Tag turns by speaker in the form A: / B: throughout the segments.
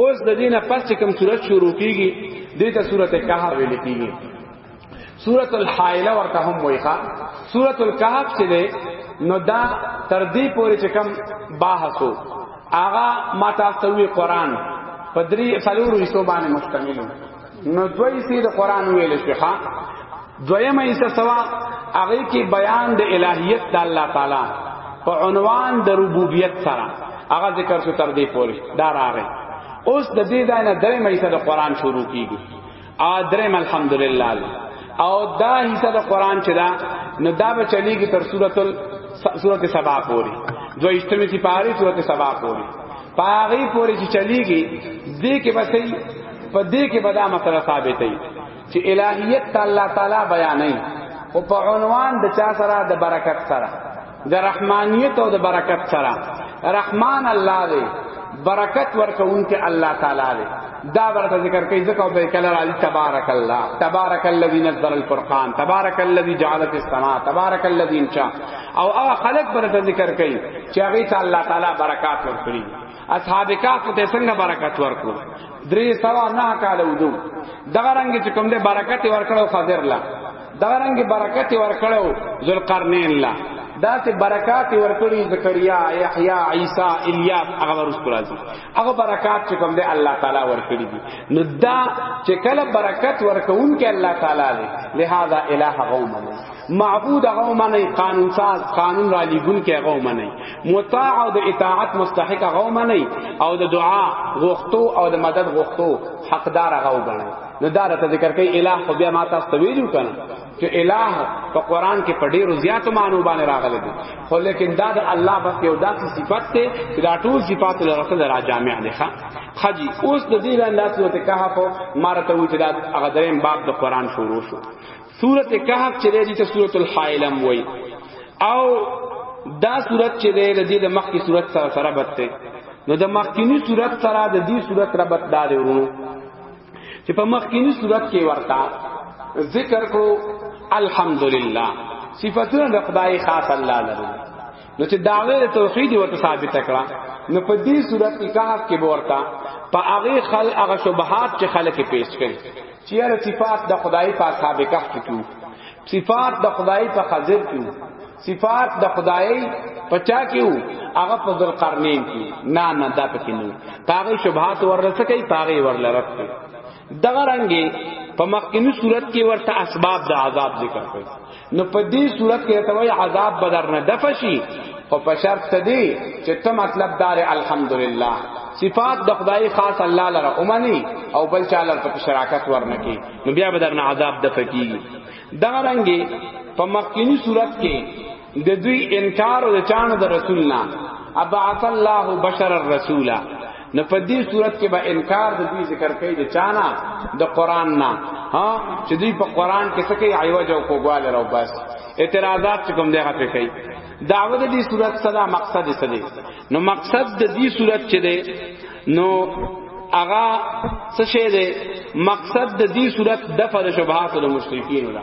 A: اوس د دینه پس چې کوم صورت شروع کیږي دې ته صورت کهف ویل کیږي صورت الحائله ورته هم وایخه صورت الکهف چې ده نو دا تر دې پورې چې کوم باحثو آغا ما تاسو وی قران پدری فلورو حصو باندې مشتمل نو دوی سي د قران ویل شي ها دویمه ایسه سوا هغه کې بیان د الہیت د الله تعالی په عنوان د ربوبیت سره هغه ذکر شو تر دې پورې دا راغی اوس د دې ځای نه درې مېسه د قران شروع کیږي ا درې الحمدلله او دا حصہ د قران چې دا نو دا به چلیږي تر سورۃ سورۃ سبا پورې دوه اشتمه سي پاره سورۃ سبا پورې پاره پورې چې چلیږي دې کې بسې په دې کې به دا مسله ثابتې چې الہیت ته الله تعالی بیانې او په عنوان د چا سره د برکت سره د رحمانیت او د برکت سره رحمان الله دی برکت ورکوونکې الله تعالی دی دا ورته ذکر کوي ځکه به کله راځي تبارک الله تبارک الذی نزل الفرقان تبارک الذی جعل فی السماء تبارک الذی انشا او هغه خلق ورته ذکر کوي چې هغه ته الله تعالی برکات ورکړي اصحاب کهف ته څنګه برکت ورکړو درې سوا نه کال ودو دغه رنگ چې کوم دې برکت ورکړو خضر لا دغه رنگ برکت ورکړو ذوالقرنین لا دا ته برکات ورکړي زکریا یحیی عیسی الیاس هغه ورسره راځي هغه برکات چې کوم دی الله تعالی ورکړي دي نو دا چې کله برکت ورکون کې الله تعالی دی لہذا الہ غوم معبود هغه ومني قانون ساز قانون را لګون کې هغه ومني مطاع او د اطاعت مستحق هغه ومني او د دعا غوښتو او د مدد غوښتو حقدار هغه وګڼي نو دا راته ذکر کوي الہ خو بیا ما تاسو ته ویلو کنه چې الہ په قران کې په ډیرو زیاتو معنی باندې راغلی دی خو لیکن دا د الله بس یو داسې صفت دی چې دا ټول صفات له رسول را جامع دي ښا خجی اوس د دې لاندې سورته کهف مارته و چې دا هغه دریم باب د قران شروع شو سورت کهف چې دی ته سورت الحائلم وای او دا سورت چې دی د دې د مخکې سورت سره سره بته نو د مخکینی سورت سره د دې سورت ربط دار ورونو چې په مخکینی سورت کې ورتا ذکر کو الحمدلله صفاتونه د خدای خاص الله لري نو چې دعوه توحید ورته ثابت کړه نو په دې صورت کې کهف کې ورتا په هغه خل هغه شبهات چې خلک پیش کړي چیرې صفات د خدای په اصحاب کهف کې صفات د خدای په خضر کې صفات د خدای پچا کیو هغه په ذل قرنین کی نه نه دا پکې نه پاغه شبهات ورسه کوي پاغه ورلرت کوي دغه رنګي په مخکینی صورت کې ورته اسباب د عذاب ذکر کړي نو په دې صورت کې ته وای عذاب بدر نه دفشي او په شرط تدی چې ته مطلب دار الحمدلله صفات د خدای خاص الله لره اومني او بل چا لره په شراکت ورنکي نو بیا بدر نه عذاب دفقي دا رنګي په مخکینی صورت کې د دوی انکار او د چانو د رسول نه ابعث الله بشر الرسول نه په دې صورت کې به انکار د دوی ذکر کوي د چانا د قران نه ها چې دوی په قران کې څه کوي عیوج او کوګواله راو بس اعتراضات چې کوم دیغه په کوي دعوه د دې صورت صدا مقصد څه دی نو مقصد د دې صورت چې دی نو اغا څه شه دی مقصد د دې صورت د فر شبهات د مشرکین نه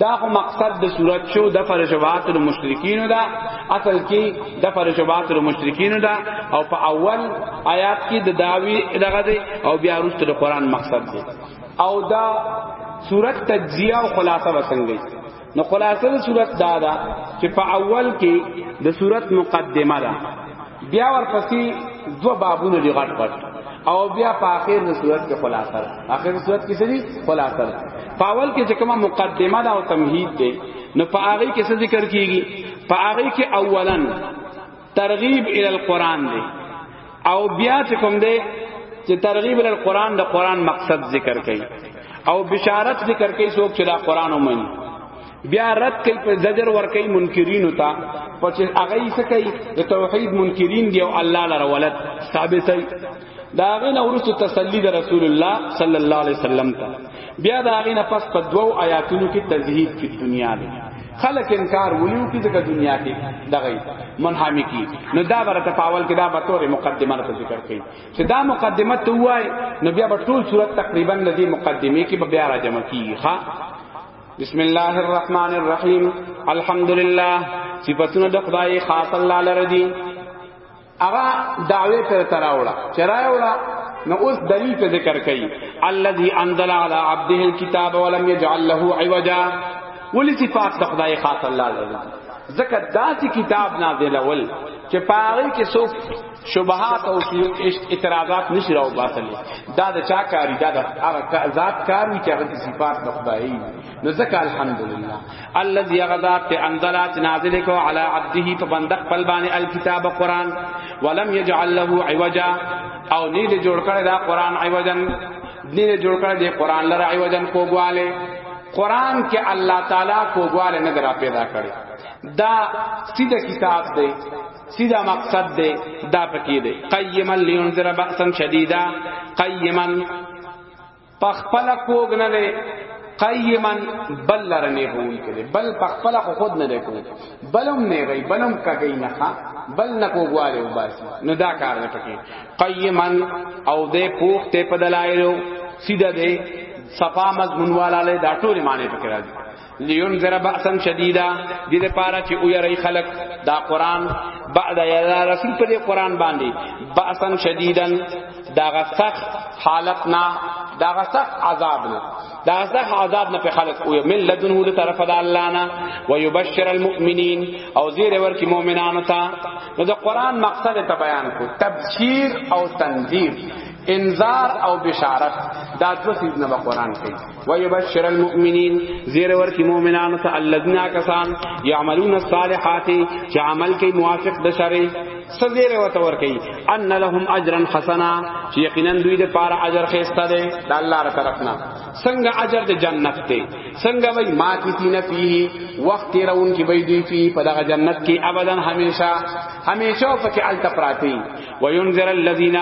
A: دا خو مقصد د صورت شو د فرشبات المشرکین دا اصل کې د فرشبات المشرکین دا او په اول آیات کې د داوی دغه دی او بیا وروسته د قران مقصد دی او دا صورت تجزیه او خلاصه وسنګي نو خلاصه د صورت دا دا چې په اول کې د صورت مقدمه ده بیا ورپسې دو بابونه دی غټ غټ او بیا په اخر د صورت کې خلاصه ده اخر صورت کې سړي خلاصه ده پاول کې چې کومه مقدمه ده او تمهید ده نو په هغه کې څه ذکر کیږي په هغه کې اولا ترغیب ال القران ده او بیا چې کوم ده چې ترغیب ال القران د قران مقصد ذکر کړي او بشارت ذکر کړي څوک چې دا قران ومني بیا رد کوي په زجر ور کوي منکرین وتا پچ هغه یې سکی د توحید منکرین دی او الله لره ولد ثابتای دا هغه نه ورسته تسلی د رسول الله صلی الله علیه وسلم ته بیا دا هغه نه پس په دوو آیاتونو کې تزهید په دنیا دی خلق انکار ولیو کی ځکه دنیا کې دغه منحامی کی نو دا برته پاول کې دا به تور مقدمه ته ذکر کړي چې دا مقدمه ته وای نو بیا به ټول صورت تقریبا د دې مقدمه کې به بیا راجمع کیږي ها بسم الله الرحمن الرحیم الحمد لله صفاتونه د خدای خاص الله لره دي اغا دعوی پر تراوړه چرایوړه نو اوس دلیل ته ذکر کړي الذي انزل على عبده الكتاب ولم يجعل له عوجا ولی صفات د خدای خاص الله لره ذکر داسې کتاب نازلول چې پاره کې څوک شبهات او اعتراضات نشي راو باسلې دا د چا کاری دا د هغه ذات کار وی چې هغه صفات د خدای نو ځکه الحمدلله الذي غذات ته انزلات نازل کو علی عبده په بند خپل باندې الكتاب قران ولم يجعل له عوجا او نه دې جوړ کړی دا قران عوجا نه دې جوړ کړی دې قران لره عوجا کوګواله قران کې الله تعالی کوګواله نه درا پیدا کړی دا سیده کتاب دی سیدا مقصد دے دا پکی دے قیما لینذر باسا شدیدا قیما پخپل کوګ نه دے قیما بل لرنه هون کړي بل پخپل خو خود نه کوي بلم نه غي بلم کګي نه ها بل نه کوګواله وباس نو دا کار نه پکې قیما او دې پوخ ته پدلایلو سیدا دے صفا مضمون والا له دا ټول معنی پکې راځي لینذر باسن شدیدا دې لپاره چې او یری خلق دا قران بعد یا رسول په دې قران باندې باسن شدیدن دا غسخ حالت نه دا غسخ عذاب نه دا غسخ عذاب نه په خلق او من لدنه له طرف د الله نه ويبشر المؤمنین او زیر ور کی مؤمنانو ته نو دا قران مقصد ته بیان کو تبشیر او تنذیر انذار او بشارت دا دو چیز نه قران کوي ويبشر المؤمنين زیر ورکی مؤمنان ته الذين کسان يعملون الصالحات چې عمل کوي موافق د شرع سزیر وته ورکی ان لهم اجرا حسنا چې یقینا دوی د پاره اجر خسته ده د الله تر طرفنا څنګه اجر د جنت ته څنګه وای ما کیتی نه فيه وخت راون کی وای دی فيه په دغه جنت کې ابدا همیشه همیشه پکې التپراتی وينذر الذين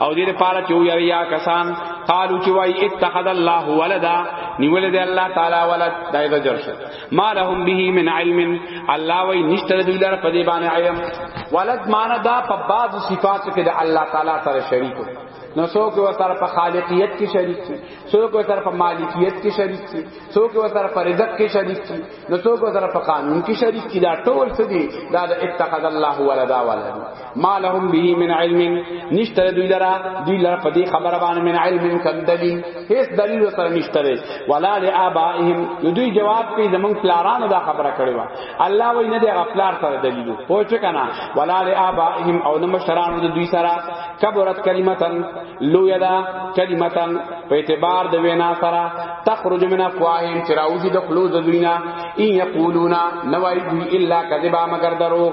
A: او دې لپاره چې ویریا کسان قالو چې وای اتخذ الله ولدا نیول دې الله تعالی ولد دای د جرشه ما لهم به من علم الله وای نشته دې لپاره په دې باندې علم ولد معنا دا په بعض صفات کې د الله تعالی سره شریک نو څوک ورته په خالقیت کې شریک دي څوک ورته په مالکیت کې شریک دي څوک وتر پر رزق کې شریک کی نو څوک وتر په قانون کې شریک کی دا ټول څه دي دا د اتخذ الله ولدا ولدا ما لهم به من علم نشتر دوی لرا دوی لرا په دې خبره باندې من علم کم دلیل هیڅ دلیل سره نشتر ولا لآبائهم دوی جواب کوي زمون پلارانو دا خبره کړې و الله وای نه دی غفلار سره دلیل پوه کنه ولا لآبائهم او نه مشرانو دوی سره کبرت کلمتن لو یدا کلمتن په اعتبار د وینا سره تخرج من افواههم چراوزی د خلوز د دوینا ان یقولون نوای دوی الا کذبا مگر درو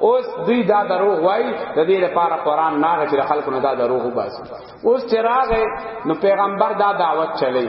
A: اوس دوی دا درو وای د دې لپاره قران نه چې خلکو نه دا درو وباسي اوس چراغ نو پیغمبر دا دعوت چلی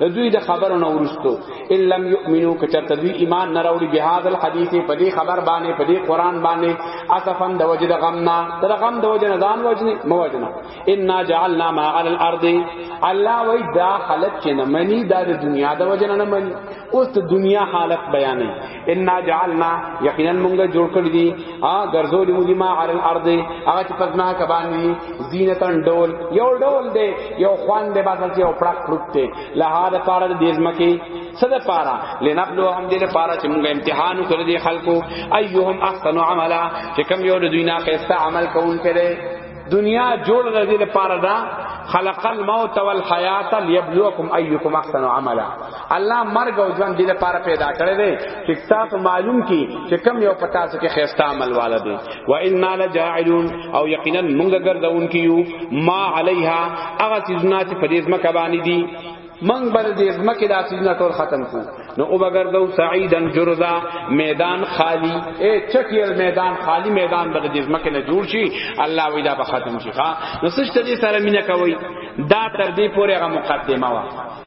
A: د دوی د خبرو نه ورستو ان لم یؤمنو که چرته دوی ایمان نه راوړي به هاذ الحدیث په دې خبر باندې په دې قران باندې اسفن د وجد غمنا تر غم د وجد ځان وجنه موجنه ان جعلنا ما علی الارض الله وی دا حالت چې نه منی دا د دنیا د وجد نه منی اوس د دنیا حالت بیانې ان جعلنا یقینا مونږه جوړ کړی دي ا ګرځولې مونږه ما علی الارض هغه چې پزما کبانی زینتن ډول یو ډول دی یو خوان دی باسل چې او پړک پړک دی لها د پاره د دیزمکی صد پاره لنبلو هم دې پاره چې مونږه امتحان کړی دي خلکو ایهم احسن عملا چې کم یو د دوی نه خسته عمل کوون کړي دنیا جوړ د دې لپاره دا خلق الموت والحیات ليبلوکم ایکم احسن عملا الله مرګ او ژوند دې لپاره پیدا کړی دی چې تاسو معلوم کی چې کم یو پتا څه کې خیستا عمل والا دی و انا لجاعلون او یقینا مونږ ګرځون کیو ما علیها هغه چې نه چې په دې ځمکه باندې دي من بر دې زمکه د اسیدنا ټول ختم کو نو او بغیر دو سعیدن جرزا میدان خالی اے چټیل میدان خالی میدان بر دې زمکه نه جوړ شي الله وی دا به ختم شي ها نو سشت دې سره مینا کوي دا تر دې پورې هغه مقدمه وا